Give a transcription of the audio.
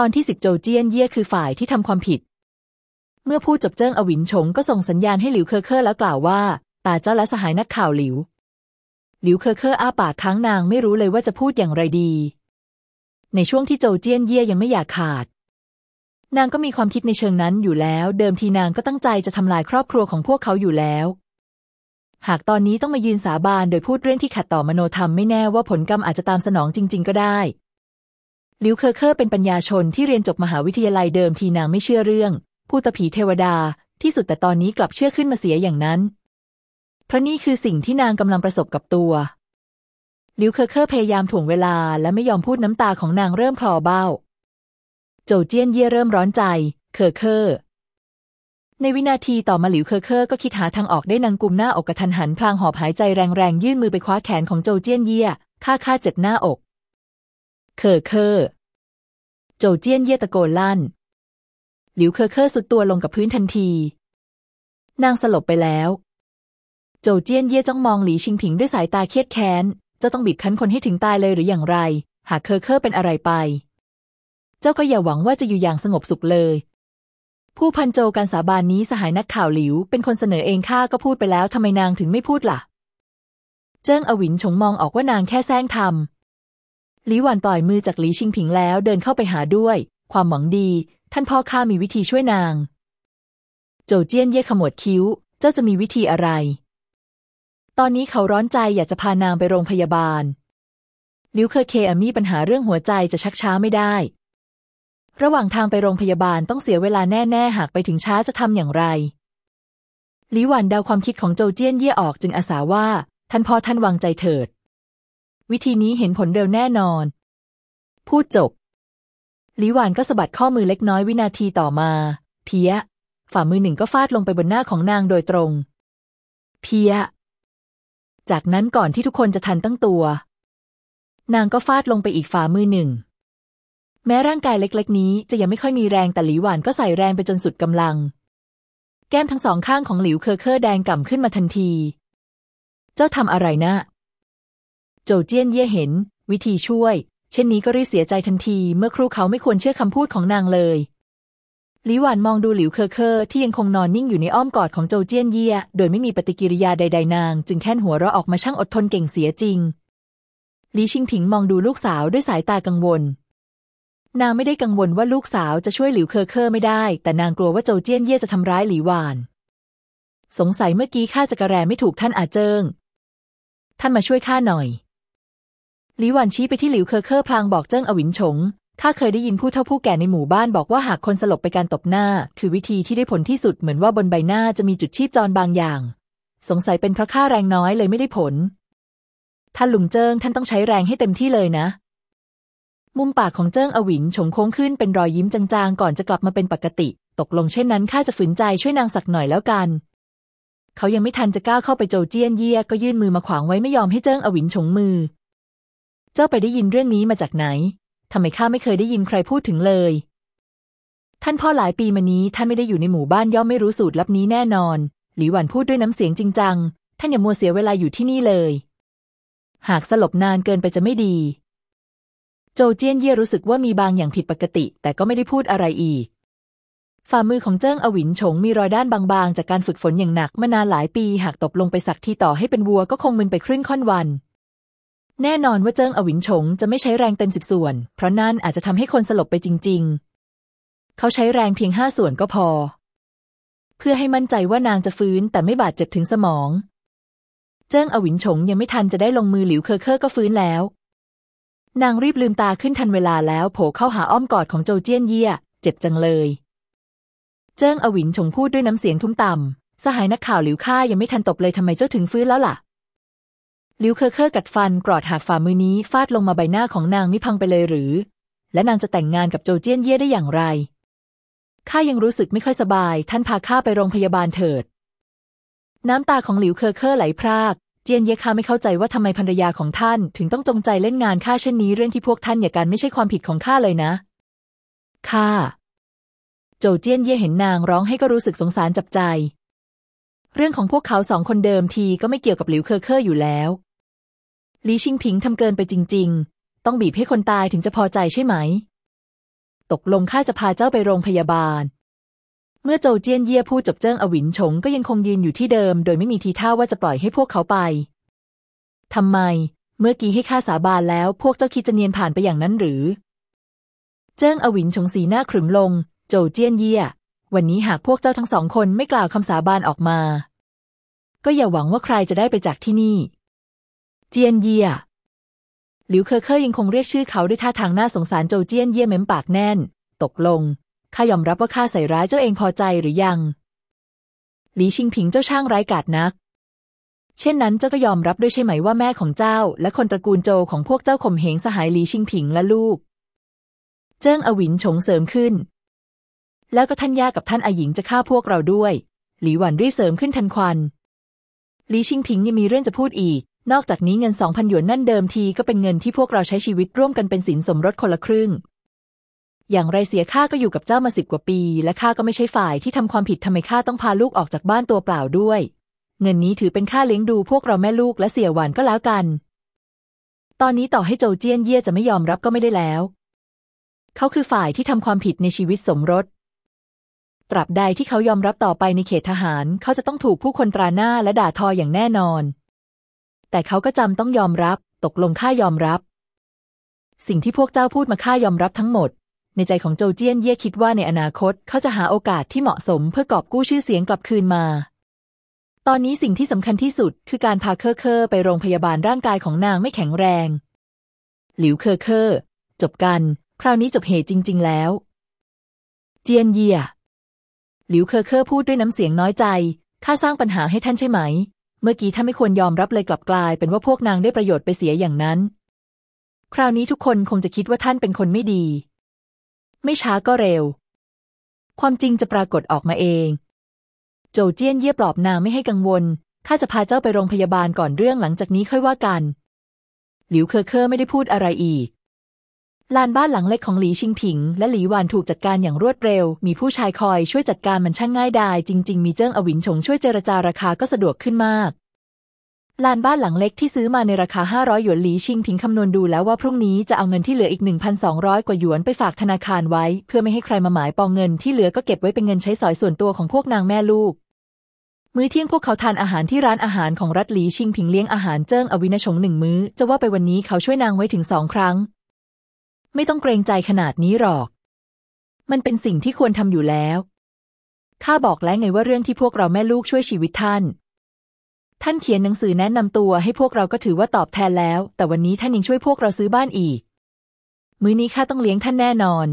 ตอนที่สิบโจเจี้ยนเย่คือฝ่ายที่ทำความผิด เมื่อพูดจบเจิ้งอวินชงก็ส่งสัญญาณให้หลิวเคอเคอร์แล้วกล่าวว่า ตาเจ้าแล้วสหายนักข่าวหลิว หลิวเคอเคอร์อ้าปากค้างนางไม่รู้เลยว่าจะพูดอย่างไรดี ในช่วงที่โจเจี้ยนเย่ยังไม่หย่าขาด นางก็มีความคิดในเชิงนั้นอยู่แล้ว เดิมทีนางก็ตั้งใจจะทำลายครอบครัวของพวกเขาอยู่แล้วหากตอนนี้ต้องมายืนสาบานโดยพูดเรื่องที่ขัดต่อมโนธรรมไม่แน่ว่าผลกรรมอาจจะตามสนองจริง ๆ ก็ได้ ลิวเคอร์เคอร์เป็นปัญญาชนที่เรียนจบมหาวิทยาลัยเดิมทีนางไม่เชื่อเรื่องภูตผีเทวดาที่สุดแต่ตอนนี้กลับเชื่อขึ้นมาเสียอย่างนั้น เพราะนี่คือสิ่งที่นางกำลังประสบกับตัวลิวเคอร์เคอร์พยายามถ่วงเวลาและไม่ยอมพูดน้ำตาของนางเริ่มคลอเบ้า โจเจี้ยนเย่เริ่มร้อนใจ เคอร์เคอร์ ในวินาทีต่อมาหลิวเคอร์เคอร์ก็คิดหาทางออกได้นางกุมหน้าอกกะทันหันพลางหอบหายใจแรงๆ ยื่นมือไปคว้าแขนของโจเจี้ยนเย่ข้าข้าเจ็บหน้าอก เคอร์เคอร์ โจเจี้ยนเย่ตะโกนลั่น หลิวเคอเคอทรุดตัวลงกับพื้นทันที นางสลบไปแล้ว โจเจี้ยนเย่จ้องมองหลีชิงผิงด้วยสายตาเครียดแค้น เจ้าต้องบีบคั้นคนให้ถึงตายเลยหรืออย่างไร หากเคอเคอเป็นอะไรไป เจ้าก็อย่าหวังว่าจะอยู่อย่างสงบสุขเลย ผู้พันโจการสาบานนี้สหายนักข่าวหลิว เป็นคนเสนอเองข้าก็พูดไปแล้วทำไมนางถึงไม่พูดล่ะ เจิ้งอวินชงมองออกว่านางแค่แซงทำ หลีหวันปล่อยมือจากหลีชิงผิงแล้วเดินเข้าไปหาด้วย ความหวังดี ท่านพ่อข้ามีวิธีช่วยนาง โจเจี้ยนเย่ขมวดคิ้ว เจ้าจะมีวิธีอะไร ตอนนี้เขาร้อนใจอยากจะพานางไปโรงพยาบาลลิวเคอเคอมีปัญหาเรื่องหัวใจจะชักช้าไม่ได้ ระหว่างทางไปโรงพยาบาลต้องเสียเวลาแน่ ๆ หากไปถึงช้าจะทำอย่างไรหลีหวันเดาความคิดของโจเจี้ยนเย่ออกจึงอาสาว่า ท่านพ่อท่านวางใจเถิด วิธีนี้เห็นผลเร็วแน่นอน พูดจบหลีหวานก็สะบัดข้อมือเล็กน้อยวินาทีต่อมา เพียฝ่ามือหนึ่งก็ฟาดลงไปบนหน้าของนางโดยตรง เพียจากนั้นก่อนที่ทุกคนจะทันตั้งตัว นางก็ฟาดลงไปอีกฝ่ามือหนึ่ง แม้ร่างกายเล็กๆ นี้จะยังไม่ค่อยมีแรงแต่หลีหวานก็ใส่แรงไปจนสุดกำลัง แก้มทั้งสองข้างของหลิวเคอเคอร์แดงก่ำขึ้นมาทันที เจ้าทำอะไรนะ โจเจี้ยนเย่เห็น วิธีช่วย เช่นนี้ก็รีบเสียใจทันที เมื่อครู่เขาไม่ควรเชื่อคำพูดของนางเลยหลีหวานมองดูหลิวเคอเคอที่ยังคงนอนนิ่งอยู่ในอ้อมกอดของโจเจี้ยนเย่โดยไม่มีปฏิกิริยาใด ๆ นาง จึงแค่นหัวเราะออกมาช่างอดทนเก่งเสียจริงหลีชิงผิงมองดูลูกสาวด้วยสายตากังวล นางไม่ได้กังวลว่าลูกสาวจะช่วยหลิวเคอเคอไม่ได้ แต่นางกลัวว่าโจเจี้ยนเย่จะทำร้ายหลีหวาน สงสัยเมื่อกี้ข้าจะกะแรงไม่ถูกท่านอาเจิ้ง ท่านมาช่วยข้าหน่อย หลีหวานชี้ไปที่หลิวเคอเคอร์พลางบอกเจิ้งอวินฉงข้าเคยได้ยินผู้เฒ่าผู้แก่ในหมู่บ้านบอกว่าหากคนสลบไปการตบหน้า คือวิธีที่ได้ผลที่สุดเหมือนว่าบนใบหน้าจะมีจุดชีพจรบางอย่าง สงสัยเป็นเพราะข้าแรงน้อยเลยไม่ได้ผล ท่านลุงเจิ้งท่านต้องใช้แรงให้เต็มที่เลยนะ มุมปากของเจิ้งอวินฉงโค้งขึ้นเป็นรอยยิ้มจางๆ ก่อนจะกลับมาเป็นปกติ ตกลงเช่นนั้นข้าจะฝืนใจช่วยนางสักหน่อยแล้วกัน เขายังไม่ทันจะก้าวเข้าไปโจเจี้ยนเยี่ยก็ยื่นมือมาขวางไว้ไม่ยอมให้เจิ้งอวินฉงมือ เจ้าไปได้ยินเรื่องนี้มาจากไหน ทำไมข้าไม่เคยได้ยินใครพูดถึงเลย ท่านพ่อหลายปีมานี้ท่านไม่ได้อยู่ในหมู่บ้านย่อมไม่รู้สูตรลับนี้แน่นอน หลีหวันพูดด้วยน้ำเสียงจริงจัง ท่านอย่ามัวเสียเวลาอยู่ที่นี่เลย หากสลบนานเกินไปจะไม่ดี โจเจี้ยนเย่รู้สึกว่ามีบางอย่างผิดปกติ แต่ก็ไม่ได้พูดอะไรอีก ฝ่ามือของเจิ้งอวินฉงมีรอยด้านบางๆ จากการฝึกฝนอย่างหนักมานานหลายปี หากตบลงไปสักทีต่อให้เป็นวัวก็คงมึนไปครึ่งค่อนวัน แน่นอนว่าเจิ้งอวิ๋นฉงจะไม่ใช้แรงเต็มสิบส่วน เพราะนั่นอาจจะทำให้คนสลบไปจริง ๆ เขาใช้แรงเพียงห้าส่วนก็พอ เพื่อให้มั่นใจว่านางจะฟื้นแต่ไม่บาดเจ็บถึงสมอง เจิ้งอวิ๋นฉงยังไม่ทันจะได้ลงมือหลิวเคอเคอร์ก็ฟื้นแล้ว นางรีบลืมตาขึ้นทันเวลาแล้วโผล่เข้าหาอ้อมกอดของโจเจี้ยนเยี่ยเจ็บจังเลย เจิ้งอวิ๋นฉงพูดด้วยน้ำเสียงทุ้มต่ำสหายนักข่าวหลิวข้ายังไม่ทันตบเลยทำไมเจ้าถึงฟื้นแล้วล่ะ ลิวเคอเคอร์กัดฟันกรอดหากฝ่ามือนี้ฟาดลงมาใบหน้าของนางมิพังไปเลยหรือ และนางจะแต่งงานกับโจเจี้ยนเย่ได้อย่างไรข้ายังรู้สึกไม่ค่อยสบาย ท่านพาข้าไปโรงพยาบาลเถิด น้ำตาของหลิวเคอเคอร์ไหลพราก เจียนเย่ข้าไม่เข้าใจว่าทำไมภรรยาของท่าน ถึงต้องจงใจเล่นงานข้าเช่นนี้เรื่องที่พวกท่านหย่ากันไม่ใช่ความผิดของข้าเลยนะข้าโจเจียนเย่เห็นนางร้องไห้ก็รู้สึกสงสารจับใจ เรื่องของพวกเขาสองคนเดิมทีก็ไม่เกี่ยวกับหลิวเคอเคอร์อยู่แล้ว ลีชิงผิงทำเกินไปจริง ๆ ต้องบีบให้คนตายถึงจะพอใจใช่ไหม ตกลงข้าจะพาเจ้าไปโรงพยาบาล เมื่อโจวเจี้ยนเย่พูดจบเจิ้งอวินฉงก็ยังคงยืนอยู่ที่เดิม โดยไม่มีทีท่าว่าจะปล่อยให้พวกเขาไปทำไม เมื่อกี้ให้ข้าสาบานแล้วพวกเจ้าคิดจะเนียนผ่านไปอย่างนั้นหรือ เจิ้งอวินฉงสีหน้าขรึมลง โจวเจี้ยนเย่วันนี้หากพวกเจ้าทั้งสองคนไม่กล่าวคำสาบานออกมา ก็อย่าหวังว่าใครจะได้ไปจากที่นี่ เจียนเย่หลิวเคอเคอยังคงเรียกชื่อเขาด้วยท่าทางน่าสงสารโจเจียนเย่เม้มปากแน่น ตกลง ข้ายอมรับว่าข้าใส่ร้ายเจ้าเองพอใจหรือยัง หลีชิงผิงเจ้าช่างไร้กาจนัก เช่นนั้นเจ้าก็ยอมรับด้วยใช่ไหมว่าแม่ของเจ้า และคนตระกูลโจของพวกเจ้าข่มเหงสหายหลีชิงผิงและลูก เจิ้งอวินฉงเสริมขึ้น แล้วก็ท่านย่ากับท่านอาหญิงจะฆ่าพวกเราด้วย หลีหวันรีเสริมขึ้นทันควันหลีชิงผิงยังมีเรื่องจะพูดอีก นอกจากนี้เงินสองพันหยวนนั่นเดิมทีก็เป็นเงินที่พวกเราใช้ชีวิตร่วมกันเป็นสินสมรสคนละครึ่ง อย่างไรเสียข้าก็อยู่กับเจ้ามาสิบกว่าปี และข้าก็ไม่ใช่ฝ่ายที่ทำความผิดทำไมข้าต้องพาลูกออกจากบ้านตัวเปล่าด้วย เงินนี้ถือเป็นค่าเลี้ยงดูพวกเราแม่ลูกและเสียหวานก็แล้วกัน ตอนนี้ต่อให้โจเจี้ยนเย่จะไม่ยอมรับก็ไม่ได้แล้ว เขาคือฝ่ายที่ทำความผิดในชีวิตสมรสตราบใดที่เขายอมรับต่อไปในเขตทหาร เขาจะต้องถูกผู้คนตราหน้าและด่าทออย่างแน่นอน แต่เขาก็จำต้องยอมรับ ตกลงข้ายอมรับ สิ่งที่พวกเจ้าพูดมาข้ายอมรับทั้งหมด ในใจของโจเจี้ยนเย่คิดว่าในอนาคตเขาจะหาโอกาสที่เหมาะสมเพื่อกอบกู้ชื่อเสียงกลับคืนมา ตอนนี้สิ่งที่สำคัญที่สุดคือการพาเคอเคอไปโรงพยาบาลร่างกายของนางไม่แข็งแรง หลิวเคอเคอจบกัน คราวนี้จบเห่จริง ๆ แล้ว เจียนเย่หลิวเคอเคอพูดด้วยน้ำเสียงน้อยใจข้าสร้างปัญหาให้ท่านใช่ไหม เมื่อกี้ท่านไม่ควรยอมรับเลยกลับกลาย เป็นว่าพวกนางได้ประโยชน์ไปเสียอย่างนั้น คราวนี้ทุกคนคงจะคิดว่าท่านเป็นคนไม่ดี ไม่ช้าก็เร็ว ความจริงจะปรากฏออกมาเอง โจเจี้ยนเยี่ยปลอบนางไม่ให้กังวลข้าจะพาเจ้าไปโรงพยาบาลก่อนเรื่องหลังจากนี้ค่อยว่ากัน หลิวเคอเคอไม่ได้พูดอะไรอีก ลานบ้านหลังเล็กของหลีชิงผิง และหลีหวานถูกจัดการอย่างรวดเร็ว มีผู้ชายคอยช่วยจัดการมันช่างง่ายดายจริง ๆ มีเจิ้งอวินฉงช่วยเจรจาราคาก็สะดวกขึ้นมากลานบ้านหลังเล็กที่ซื้อมาในราคา 500 หยวนหลีชิงผิงคำนวณดูแล้วว่าพรุ่งนี้จะเอาเงินที่เหลืออีก 1,200 กว่าหยวนไปฝากธนาคารไว้ เพื่อไม่ให้ใครมาหมายปองเงินที่เหลือก็เก็บไว้เป็นเงินใช้สอยส่วนตัวของพวกนางแม่ลูก มื้อเที่ยงพวกเขาทานอาหารที่ร้านอาหารของรัฐหลีชิงผิงเลี้ยงอาหารเจิ้งอวินชงหนึ่งมื้อ จะว่าไปวันนี้เขาช่วยนางไว้ถึงสองครั้ง ไม่ต้องเกรงใจขนาดนี้หรอก มันเป็นสิ่งที่ควรทำอยู่แล้ว ข้าบอกแล้วไงว่าเรื่องที่พวกเราแม่ลูกช่วยชีวิตท่าน ท่านเขียนหนังสือแนะนำตัวให้พวกเราก็ถือว่าตอบแทนแล้ว แต่วันนี้ท่านยังช่วยพวกเราซื้อบ้านอีก มื้อนี้ข้าต้องเลี้ยงท่านแน่นอน